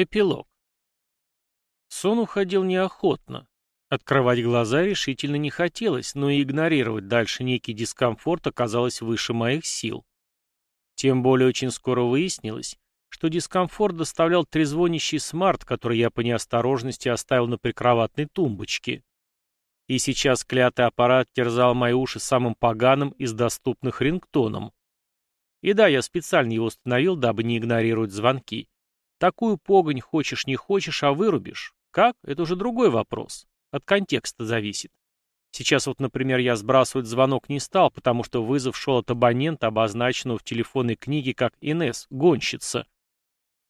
Эпилог. Сон уходил неохотно. Открывать глаза решительно не хотелось, но и игнорировать дальше некий дискомфорт оказалось выше моих сил. Тем более очень скоро выяснилось, что дискомфорт доставлял трезвонящий смарт, который я по неосторожности оставил на прикроватной тумбочке. И сейчас клятый аппарат терзал мои уши самым поганым из доступных рингтоном. И да, я специально его установил, дабы не игнорировать звонки. Такую погонь хочешь не хочешь, а вырубишь. Как? Это уже другой вопрос. От контекста зависит. Сейчас вот, например, я сбрасывать звонок не стал, потому что вызов шел от абонента, обозначенного в телефонной книге как Инес, гонщица.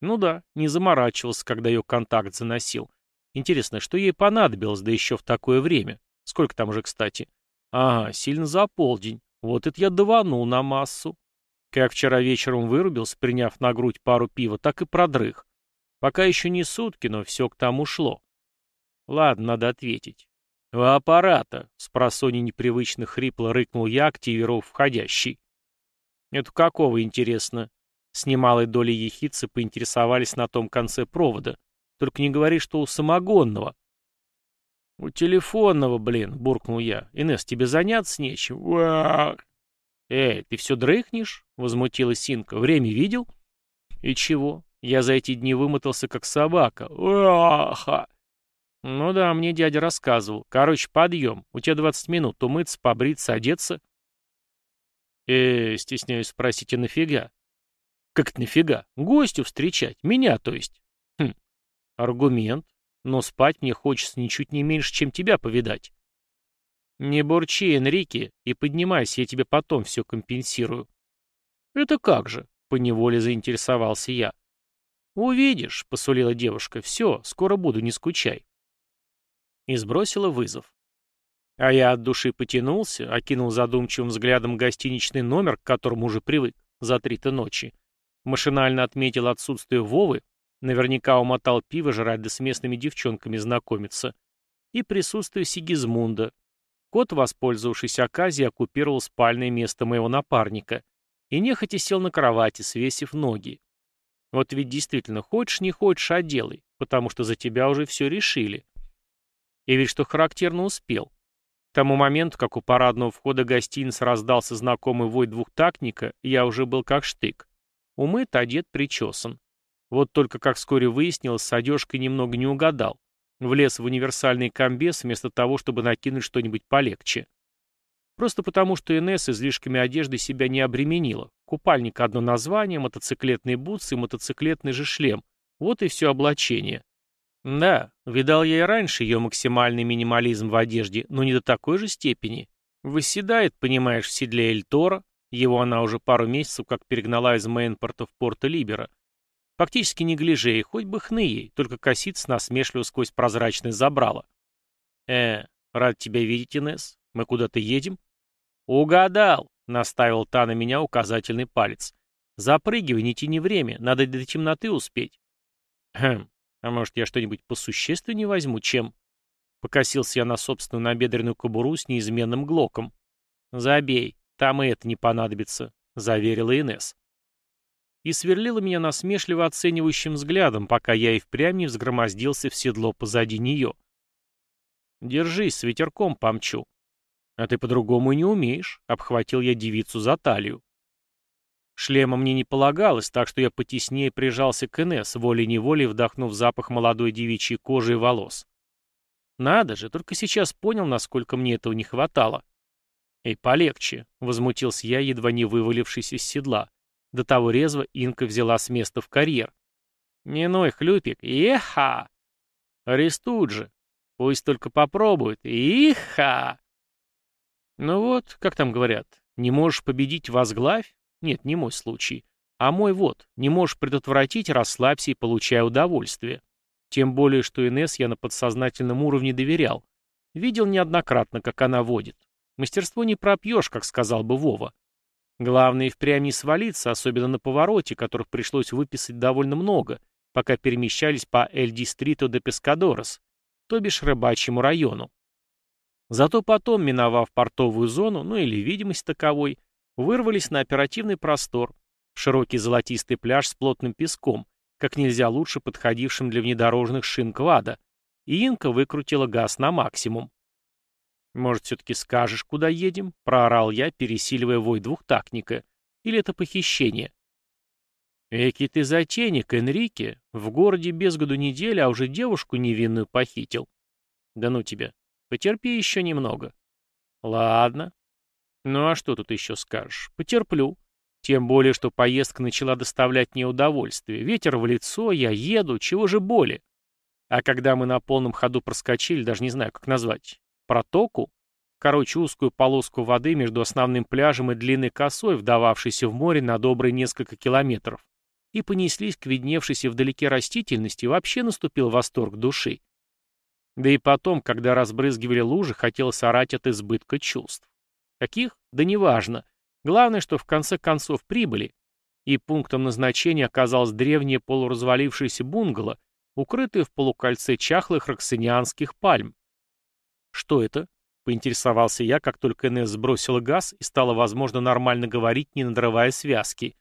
Ну да, не заморачивался, когда ее контакт заносил. Интересно, что ей понадобилось, да еще в такое время? Сколько там уже, кстати? Ага, сильно за полдень. Вот это я даванул на массу. Как вчера вечером вырубился, приняв на грудь пару пива, так и продрых. Пока еще не сутки, но все к тому шло. Ладно, надо ответить. «У аппарата!» — с просони непривычно хрипло рыкнул я, активировав входящий. «Это какого, интересно?» С немалой долей ехидцы поинтересовались на том конце провода. «Только не говори, что у самогонного». «У телефонного, блин», — буркнул я. «Инесс, тебе заняться нечем?» Уах! «Эй, ты все дрыхнешь?» — возмутилась Синка. «Время видел?» «И чего? Я за эти дни вымотался, как собака. Уаха!» «Ну да, мне дядя рассказывал. Короче, подъем. У тебя 20 минут. Умыться, побриться, одеться». «Э, стесняюсь спросить, а нафига?» «Как это нафига? Гостю встречать. Меня, то есть». «Хм, аргумент. Но спать мне хочется ничуть не меньше, чем тебя повидать». «Не бурчи, Энрике, и поднимайся, я тебе потом все компенсирую». «Это как же?» — поневоле заинтересовался я. «Увидишь», — посулила девушка, — «все, скоро буду, не скучай». И сбросила вызов. А я от души потянулся, окинул задумчивым взглядом гостиничный номер, к которому уже привык, за три-то ночи. Машинально отметил отсутствие Вовы, наверняка умотал пиво жрать да с местными девчонками знакомиться, и присутствие Сигизмунда, Кот, воспользовавшись оказией, оккупировал спальное место моего напарника и нехотя сел на кровати, свесив ноги. Вот ведь действительно, хочешь не хочешь, а делай, потому что за тебя уже все решили. И ведь что характерно успел. К тому моменту, как у парадного входа гостиницы раздался знакомый вой двухтактника, я уже был как штык. Умыт, одет, причесан. Вот только, как вскоре выяснилось, с одежкой немного не угадал. Влез в универсальный комбез вместо того, чтобы накинуть что-нибудь полегче. Просто потому, что НС излишками одежды себя не обременила. Купальник одно название, мотоциклетные бутсы мотоциклетный же шлем. Вот и все облачение. Да, видал я и раньше ее максимальный минимализм в одежде, но не до такой же степени. Выседает, понимаешь, в седле Эльтора. Его она уже пару месяцев как перегнала из Мейнпорта в Порто-Либера. Фактически не гляжей, хоть бы хны ей, только косится насмешливо сквозь прозрачное забрало. «Э, рад тебя видеть, Инесс. Мы куда-то едем?» «Угадал!» — наставил та на меня указательный палец. «Запрыгивай, не тяни время, надо до темноты успеть». «Хм, а может, я что-нибудь посущественнее возьму, чем...» Покосился я на собственную набедренную кобуру с неизменным глоком. «Забей, там и это не понадобится», — заверила Инесс и сверлила меня насмешливо оценивающим взглядом, пока я и впрямь не взгромоздился в седло позади нее. «Держись, с ветерком помчу». «А ты по-другому и не умеешь», — обхватил я девицу за талию. Шлема мне не полагалось, так что я потеснее прижался к Инесс, волей-неволей вдохнув запах молодой девичьей кожи и волос. Надо же, только сейчас понял, насколько мне этого не хватало. «Эй, полегче», — возмутился я, едва не вывалившись из седла. До того резво Инка взяла с места в карьер. «Не ной, хлюпик, еха!» «Арестуют же! Пусть только попробуют, иха!» Ну вот, как там говорят, не можешь победить — возглавь? Нет, не мой случай. А мой вот, не можешь предотвратить — расслабься и получай удовольствие. Тем более, что Инесс я на подсознательном уровне доверял. Видел неоднократно, как она водит. Мастерство не пропьешь, как сказал бы Вова. Главное и впрямь не свалиться, особенно на повороте, которых пришлось выписать довольно много, пока перемещались по Эль-Дистрито де Пескадорос, то бишь рыбачьему району. Зато потом, миновав портовую зону, ну или видимость таковой, вырвались на оперативный простор, широкий золотистый пляж с плотным песком, как нельзя лучше подходившим для внедорожных шин квада, и Инка выкрутила газ на максимум. «Может, все-таки скажешь, куда едем?» — проорал я, пересиливая вой двухтактника. «Или это похищение?» «Эки ты затейник, Энрике. В городе без году неделя, а уже девушку невинную похитил». «Да ну тебя. Потерпи еще немного». «Ладно. Ну а что тут еще скажешь? Потерплю. Тем более, что поездка начала доставлять мне удовольствие. Ветер в лицо, я еду, чего же боли? А когда мы на полном ходу проскочили, даже не знаю, как назвать, протоку, короче, узкую полоску воды между основным пляжем и длинной косой, вдававшейся в море на добрые несколько километров, и понеслись к видневшейся вдалеке растительности, вообще наступил восторг души. Да и потом, когда разбрызгивали лужи, хотелось орать от избытка чувств. Каких? Да неважно. Главное, что в конце концов прибыли. И пунктом назначения оказалось древнее полуразвалившееся бунгало, укрытое в полукольце чахлых роксинианских пальм. «Что это?» — поинтересовался я, как только Энесс сбросила газ и стало возможно нормально говорить, не надрывая связки.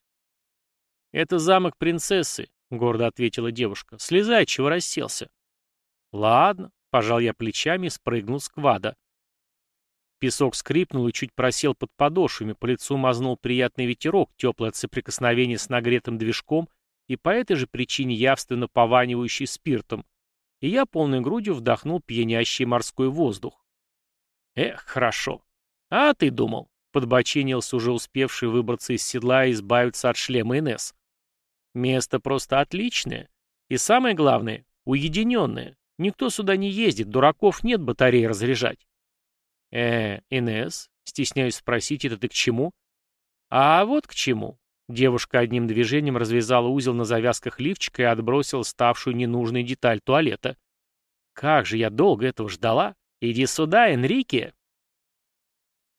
«Это замок принцессы», — гордо ответила девушка. «Слезай, чего расселся». «Ладно», — пожал я плечами и спрыгнул с квада. Песок скрипнул и чуть просел под подошвами, по лицу мазнул приятный ветерок, теплый от соприкосновения с нагретым движком и по этой же причине явственно пованивающий спиртом, и я полной грудью вдохнул пьянящий морской воздух. Эх, хорошо. А ты думал, подбочинился уже успевший выбраться из седла и избавиться от шлема Инесс. Место просто отличное. И самое главное, уединенное. Никто сюда не ездит, дураков нет батареи разряжать. Э, Инесс, стесняюсь спросить, это ты к чему? А вот к чему. Девушка одним движением развязала узел на завязках лифчика и отбросила ставшую ненужной деталь туалета. Как же я долго этого ждала. Иди сюда, Энрике.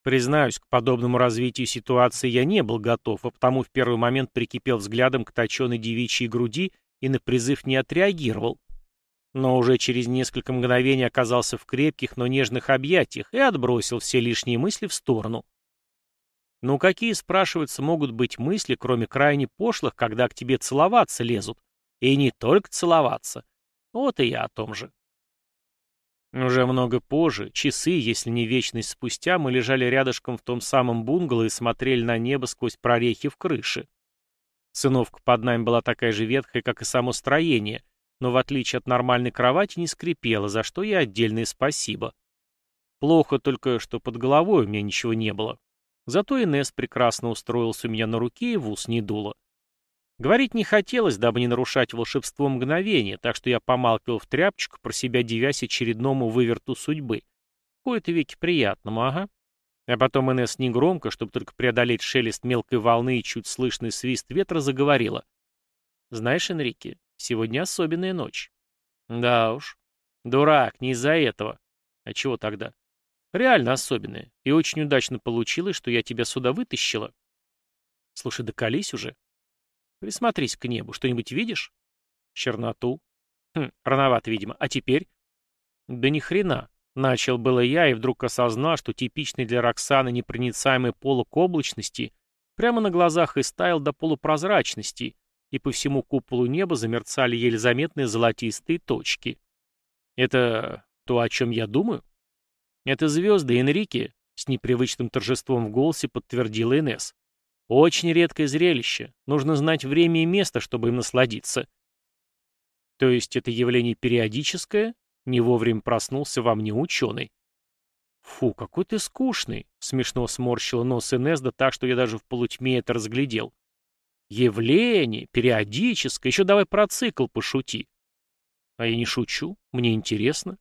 Признаюсь, к подобному развитию ситуации я не был готов, а потому в первый момент прикипел взглядом к точенной девичьей груди и на призыв не отреагировал но уже через несколько мгновений оказался в крепких, но нежных объятиях и отбросил все лишние мысли в сторону. Ну какие, спрашивается, могут быть мысли, кроме крайне пошлых, когда к тебе целоваться лезут? И не только целоваться. Вот и я о том же. Уже много позже, часы, если не вечность спустя, мы лежали рядышком в том самом бунгало и смотрели на небо сквозь прорехи в крыше. Сыновка под нами была такая же ветхая, как и само строение, но в отличие от нормальной кровати не скрипела, за что ей отдельное спасибо. Плохо только, что под головой у меня ничего не было. Зато Инесс прекрасно устроился у меня на руке и в ус не дуло. Говорить не хотелось, дабы не нарушать волшебство мгновения, так что я помалкивал в тряпочку, про себя девясь очередному выверту судьбы. Кое-то веки приятному, ага. А потом Инесс негромко, чтобы только преодолеть шелест мелкой волны и чуть слышный свист ветра, заговорила. «Знаешь, Энрике, Сегодня особенная ночь. Да уж. Дурак, не из-за этого. А чего тогда? Реально особенная. И очень удачно получилось, что я тебя сюда вытащила. Слушай, доколись уже. Присмотрись к небу. Что-нибудь видишь? Черноту. Хм, рановато, видимо. А теперь? Да ни хрена. Начал было я и вдруг осознал, что типичный для Роксаны непроницаемый полок облачности прямо на глазах истаял до полупрозрачности, и по всему куполу неба замерцали еле заметные золотистые точки. Это то, о чем я думаю? Это звезды, Энрике, с непривычным торжеством в голосе подтвердила Инесс. Очень редкое зрелище. Нужно знать время и место, чтобы им насладиться. То есть это явление периодическое? Не вовремя проснулся во мне ученый. Фу, какой ты скучный, смешно сморщила нос Инесс, да так, что я даже в полутьме это разглядел. Явление, периодическое, еще давай про цикл пошути. А я не шучу, мне интересно.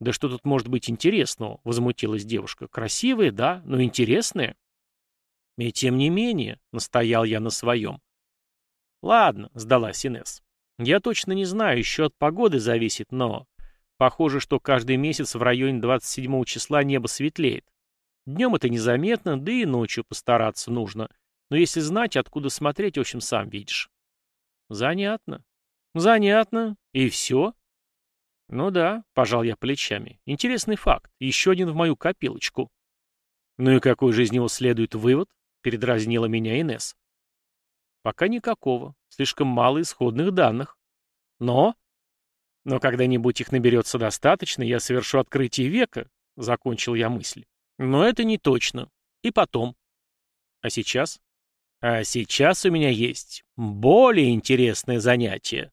Да что тут может быть интересного, возмутилась девушка. Красивые, да, но интересные. И тем не менее, настоял я на своем. Ладно, сдалась Инесс. Я точно не знаю, еще от погоды зависит, но... Похоже, что каждый месяц в районе 27 числа небо светлеет. Днем это незаметно, да и ночью постараться нужно. Но если знать, откуда смотреть, в общем, сам видишь. Занятно. Занятно. И все? Ну да, пожал я плечами. Интересный факт. Еще один в мою копилочку. Ну и какой же из него следует вывод? Передразнила меня Инес. Пока никакого. Слишком мало исходных данных. Но... Но когда-нибудь их наберется достаточно, я совершу открытие века, закончил я мысль. Но это не точно. И потом. А сейчас? А сейчас у меня есть более интересное занятие.